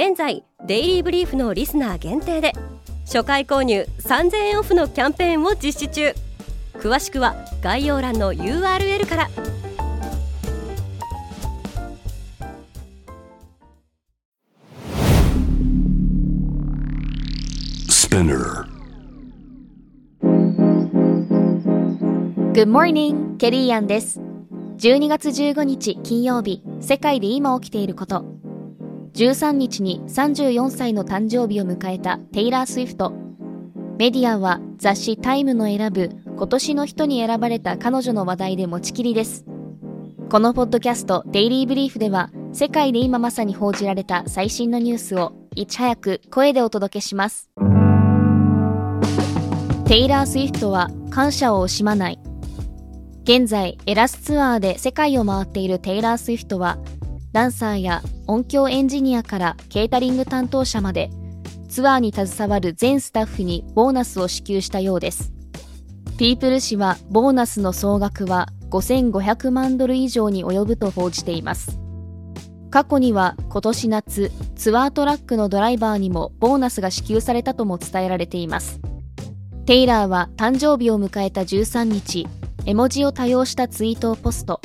現在デイリーブリーフのリスナー限定で初回購入3000円オフのキャンペーンを実施中。詳しくは概要欄の URL から。Good morning, ケリーアンです。12月15日金曜日世界で今起きていること13日に34歳の誕生日を迎えたテイラー・スウィフト。メディアは雑誌タイムの選ぶ今年の人に選ばれた彼女の話題で持ちきりです。このポッドキャストデイリーブリーフでは世界で今まさに報じられた最新のニュースをいち早く声でお届けします。テイラー・スウィフトは感謝を惜しまない。現在エラスツアーで世界を回っているテイラー・スウィフトはダンサーや音響エンジニアからケータリング担当者までツアーに携わる全スタッフにボーナスを支給したようです。ピープル誌はボーナスの総額は5500万ドル以上に及ぶと報じています。過去には今年夏ツアートラックのドライバーにもボーナスが支給されたとも伝えられています。テイラーは誕生日を迎えた13日絵文字を多用したツイートをポスト。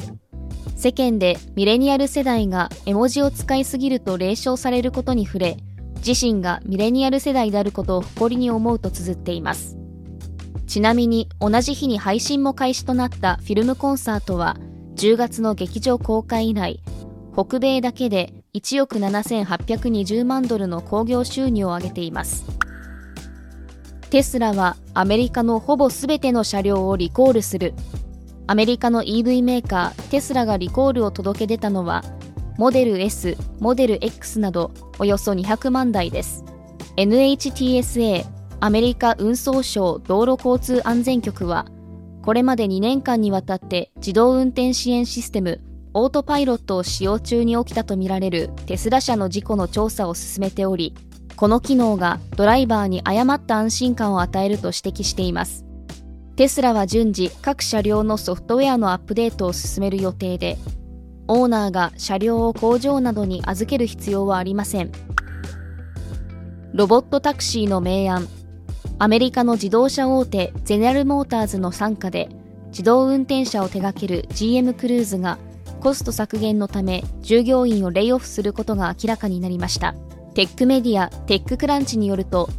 世間でミレニアル世代が絵文字を使いすぎると冷笑されることに触れ、自身がミレニアル世代であることを誇りに思うと綴っています。ちなみに同じ日に配信も開始となったフィルムコンサートは10月の劇場公開以来、北米だけで1億7820万ドルの興行収入を上げています。テスラはアメリカのほぼ全ての車両をリコールする。アメリカの EV メーカーテスラがリコールを届け出たのは、モデル S、モデル X などおよそ200万台です。NHTSA、アメリカ運送省道路交通安全局は、これまで2年間にわたって自動運転支援システムオートパイロットを使用中に起きたとみられるテスラ社の事故の調査を進めており、この機能がドライバーに誤った安心感を与えると指摘しています。テスラは順次各車両のソフトウェアのアップデートを進める予定で、オーナーが車両を工場などに預ける必要はありません。ロボットタクシーの明暗。アメリカの自動車大手ゼネラルモーターズの傘下で自動運転車を手掛ける GM クルーズがコスト削減のため従業員をレイオフすることが明らかになりました。テックメディアテッククランチによると、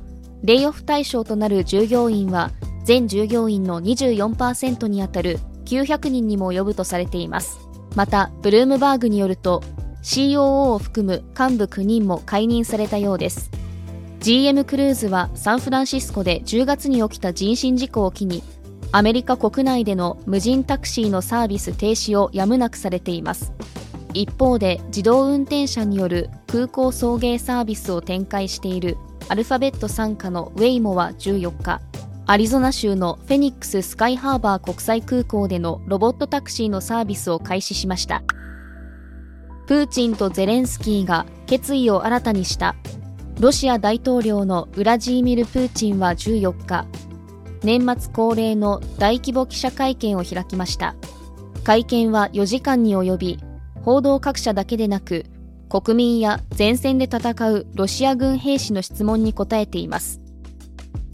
レイオフ対象となる従業員は全従業員の24%にあたる900人にも及ぶとされています。また、ブルームバーグによると、COO を含む幹部9人も解任されたようです。GM クルーズはサンフランシスコで10月に起きた人身事故を機に、アメリカ国内での無人タクシーのサービス停止をやむなくされています。一方で自動運転車による空港送迎サービスを展開しているアルファベット傘下のウェイモは14日アリゾナ州のフェニックススカイハーバー国際空港でのロボットタクシーのサービスを開始しました。プーチンとゼレンスキーが決意を新たにした。ロシア大統領のウラジーミル・プーチンは14日年末恒例の大規模記者会見を開きました。会見は4時間に及び報道各社だけでなく、国民や前線で戦うロシア軍兵士の質問に答えています。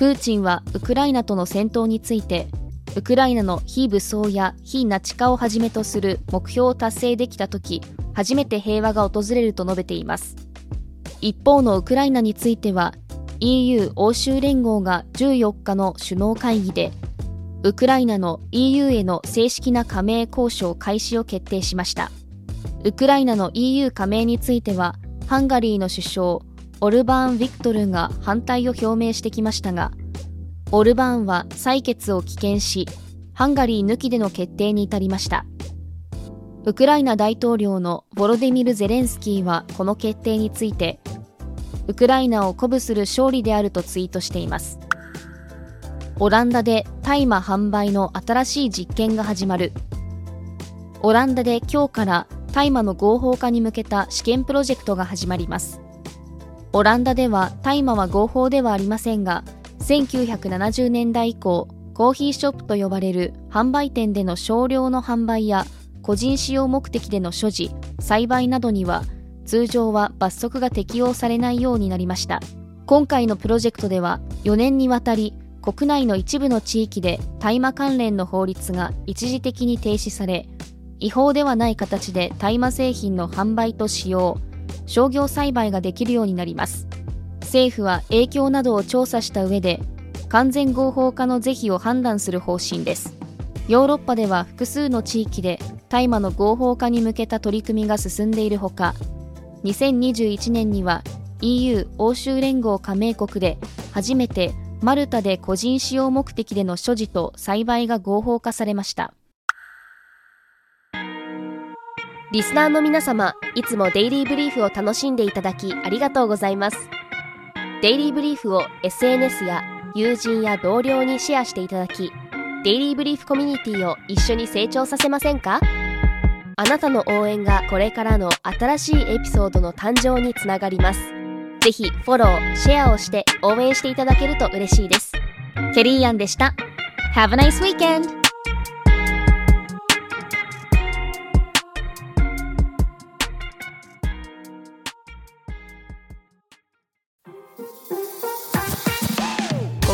プーチンはウクライナとの戦闘について、ウクライナの非武装や非ナチ化をはじめとする目標を達成できたとき、初めて平和が訪れると述べています。一方のウクライナについては、EU 欧州連合が14日の首脳会議で、ウクライナの EU への正式な加盟交渉開始を決定しました。ウクライナの EU 加盟については、ハンガリーの首相、オルバーン・ヴィクトルが反対を表明してきましたが、オルバーンは採決を棄権し、ハンガリー抜きでの決定に至りました。ウクライナ大統領のボロデミル・ゼレンスキーはこの決定について、ウクライナを鼓舞する勝利であるとツイートしています。オランダで大麻販売の新しい実験が始まる。オランダで今日から大麻の合法化に向けた試験プロジェクトが始まります。オランダでは大麻は合法ではありませんが1970年代以降コーヒーショップと呼ばれる販売店での少量の販売や個人使用目的での所持栽培などには通常は罰則が適用されないようになりました。今回のプロジェクトでは4年にわたり国内の一部の地域で大麻関連の法律が一時的に停止され違法ではない形で大麻製品の販売と使用商業栽培ができるようになります。政府は影響などを調査した上で完全合法化の是非を判断する方針です。ヨーロッパでは複数の地域で大麻の合法化に向けた取り組みが進んでいるほか2021年には EU 欧州連合加盟国で初めてマルタで個人使用目的での所持と栽培が合法化されました。リスナーの皆様いつもデイリーブリーフを楽しんでいただきありがとうございます。デイリーブリーフを SNS や友人や同僚にシェアしていただきデイリーブリーフコミュニティを一緒に成長させませんか？あなたの応援がこれからの新しいエピソードの誕生につながります。ぜひフォロー、シェアをして応援していただけると嬉しいです。ケリーアンでした。Have a nice weekend!